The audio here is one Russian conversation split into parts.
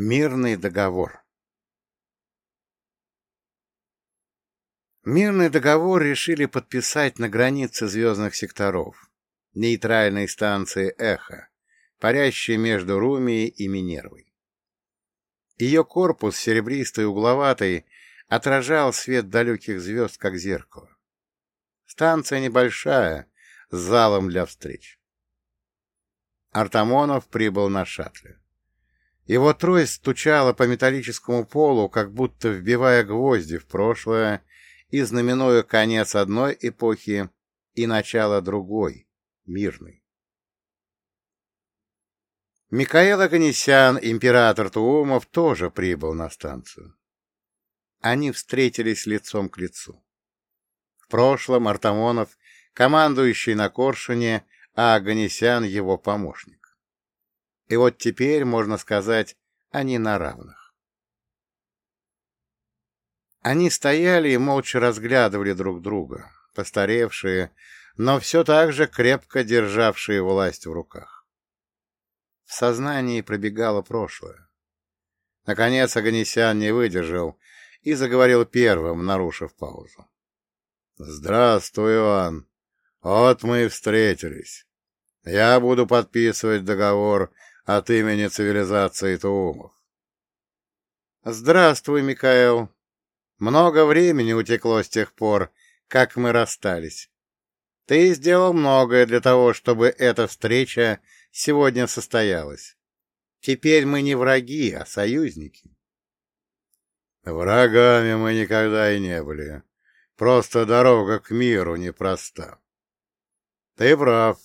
Мирный договор Мирный договор решили подписать на границе звездных секторов, нейтральной станции «Эхо», парящей между Румией и Минервой. Ее корпус, серебристый и угловатый, отражал свет далеких звезд, как зеркало. Станция небольшая, с залом для встреч. Артамонов прибыл на шаттле. Его трость стучала по металлическому полу, как будто вбивая гвозди в прошлое и знаменуя конец одной эпохи и начало другой, мирной. Микаэл Аганесян, император Туумов, тоже прибыл на станцию. Они встретились лицом к лицу. В прошлом Артамонов, командующий на Коршуне, а Аганесян — его помощник. И вот теперь, можно сказать, они на равных. Они стояли и молча разглядывали друг друга, постаревшие, но все так же крепко державшие власть в руках. В сознании пробегало прошлое. Наконец Аганесян не выдержал и заговорил первым, нарушив паузу. — Здравствуй, Иван. Вот мы и встретились. Я буду подписывать договор от имени цивилизации Туумов. Здравствуй, Микаэл. Много времени утекло с тех пор, как мы расстались. Ты сделал многое для того, чтобы эта встреча сегодня состоялась. Теперь мы не враги, а союзники. Врагами мы никогда и не были. Просто дорога к миру непроста. Ты прав.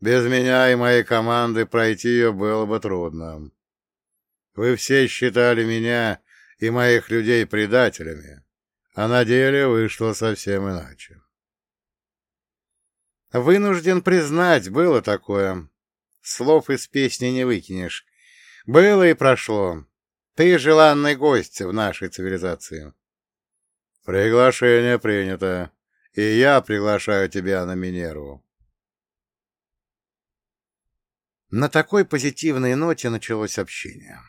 Без меня и моей команды пройти ее было бы трудно. Вы все считали меня и моих людей предателями, а на деле вышло совсем иначе. Вынужден признать, было такое. Слов из песни не выкинешь. Было и прошло. Ты желанный гость в нашей цивилизации. Приглашение принято, и я приглашаю тебя на Минерву. На такой позитивной ноте началось общение.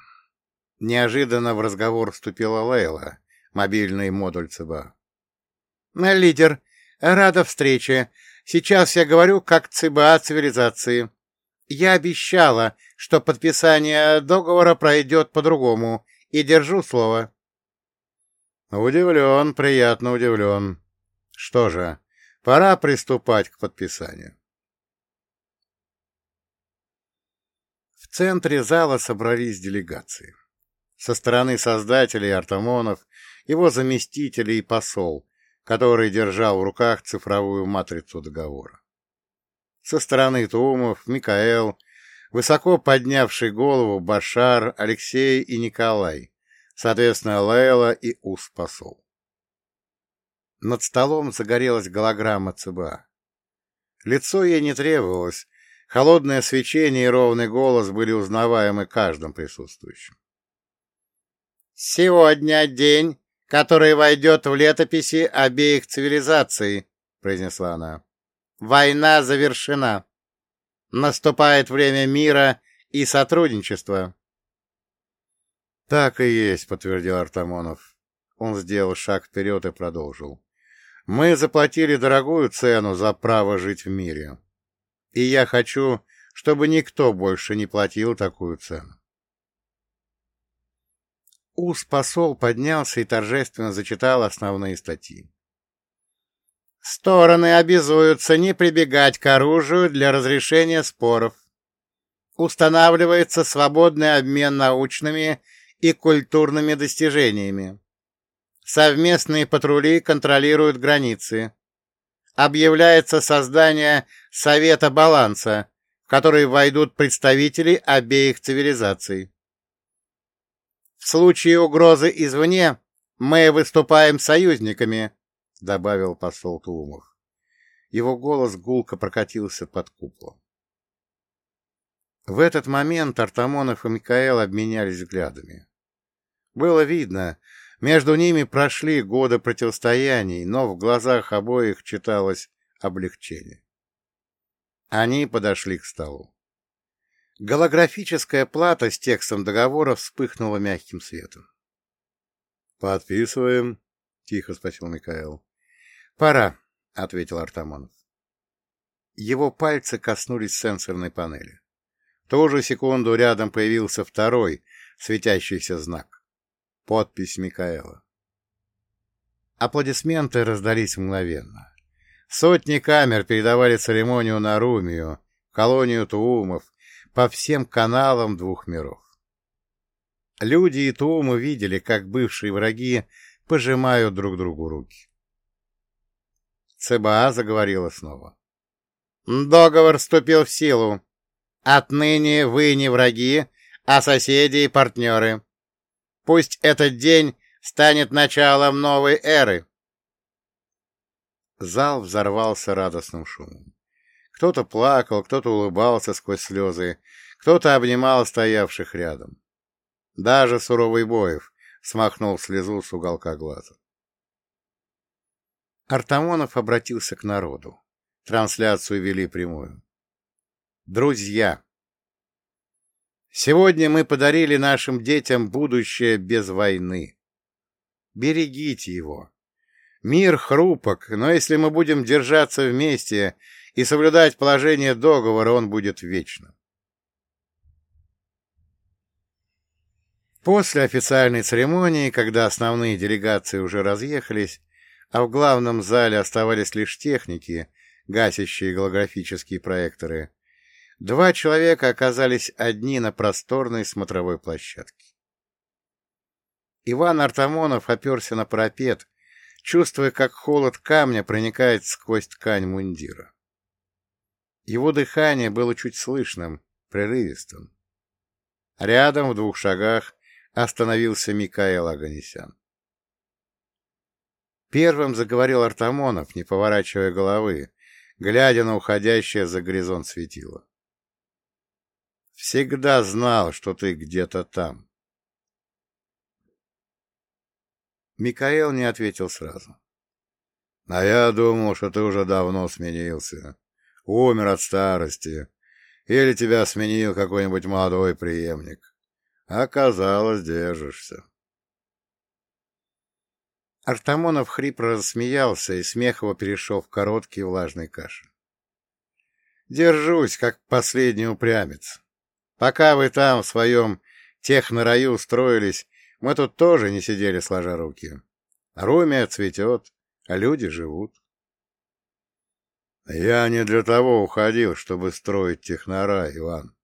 Неожиданно в разговор вступила Лейла, мобильный модуль ЦБА. «Лидер, рада встрече. Сейчас я говорю как ЦБА цивилизации. Я обещала, что подписание договора пройдет по-другому, и держу слово». «Удивлен, приятно удивлен. Что же, пора приступать к подписанию». Центре зала собрались делегации. Со стороны создателей Артамонов, его заместителей и посол, который держал в руках цифровую матрицу договора. Со стороны Туумов, Микаэл, высоко поднявший голову Башар, Алексей и Николай, соответственно, Лейла и Ус-посол. Над столом загорелась голограмма ЦБА. Лицо ей не требовалось, Холодное свечение и ровный голос были узнаваемы каждым присутствующим. «Сегодня день, который войдет в летописи обеих цивилизаций», — произнесла она. «Война завершена. Наступает время мира и сотрудничества». «Так и есть», — подтвердил Артамонов. Он сделал шаг вперед и продолжил. «Мы заплатили дорогую цену за право жить в мире и я хочу, чтобы никто больше не платил такую цену. Ус-посол поднялся и торжественно зачитал основные статьи. Стороны обязуются не прибегать к оружию для разрешения споров. Устанавливается свободный обмен научными и культурными достижениями. Совместные патрули контролируют границы объявляется создание Совета Баланса, в который войдут представители обеих цивилизаций. В случае угрозы извне мы выступаем союзниками, — добавил посол Тулумов. Его голос гулко прокатился под куполом. В этот момент Артамонов и Микаэл обменялись взглядами. Было видно, между ними прошли годы противостояний, но в глазах обоих читалось облегчение. Они подошли к столу. Голографическая плата с текстом договора вспыхнула мягким светом. «Подписываем», — тихо спросил Михаил. «Пора», — ответил Артамонов. Его пальцы коснулись сенсорной панели. В ту же секунду рядом появился второй светящийся знак. Подпись Микаэла. Аплодисменты раздались мгновенно. Сотни камер передавали церемонию на Румию, колонию Туумов, по всем каналам двух миров. Люди и Туумы видели, как бывшие враги пожимают друг другу руки. ЦБА заговорила снова. «Договор вступил в силу. Отныне вы не враги, а соседи и партнеры. Пусть этот день станет началом новой эры». Зал взорвался радостным шумом. Кто-то плакал, кто-то улыбался сквозь слезы, кто-то обнимал стоявших рядом. Даже суровый Боев смахнул слезу с уголка глаза. Артамонов обратился к народу. Трансляцию вели прямую. Друзья, сегодня мы подарили нашим детям будущее без войны. Берегите его. Мир хрупок, но если мы будем держаться вместе и соблюдать положение договора, он будет вечным. После официальной церемонии, когда основные делегации уже разъехались, а в главном зале оставались лишь техники, гасящие голографические проекторы, два человека оказались одни на просторной смотровой площадке. Иван Артамонов оперся на парапет, чувствуя, как холод камня проникает сквозь ткань мундира. Его дыхание было чуть слышным, прерывистым. Рядом, в двух шагах, остановился Микаэл Аганесян. Первым заговорил Артамонов, не поворачивая головы, глядя на уходящее за горизонт светило. «Всегда знал, что ты где-то там». Микаэл не ответил сразу. «А я думал, что ты уже давно сменился умер от старости, или тебя сменил какой-нибудь молодой преемник. Оказалось, держишься. Артамонов хрипро рассмеялся, и смех его перешел в короткий влажный кашель. «Держусь, как последний упрямец. Пока вы там, в своем технораю, строились, мы тут тоже не сидели сложа руки. Румия цветет, а люди живут. Я не для того уходил, чтобы строить технора, Иван.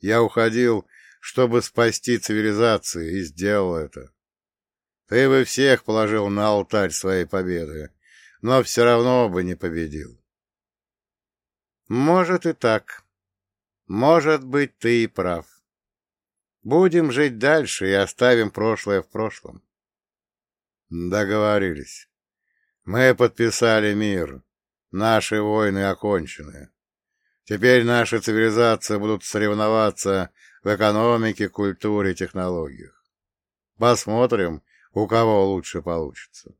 Я уходил, чтобы спасти цивилизацию, и сделал это. Ты бы всех положил на алтарь своей победы, но все равно бы не победил. Может и так. Может быть, ты и прав. Будем жить дальше и оставим прошлое в прошлом. Договорились. Мы подписали мир. Наши войны окончены. Теперь наши цивилизации будут соревноваться в экономике, культуре, технологиях. Посмотрим, у кого лучше получится.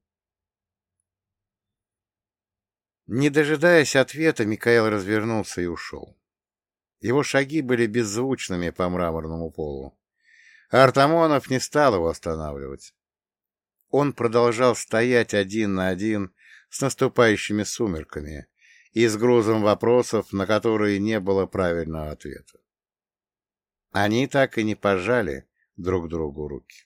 Не дожидаясь ответа, Михаил развернулся и ушел. Его шаги были беззвучными по мраморному полу. Артамонов не стал его останавливать. Он продолжал стоять один на один с наступающими сумерками и с грузом вопросов, на которые не было правильного ответа. Они так и не пожали друг другу руки.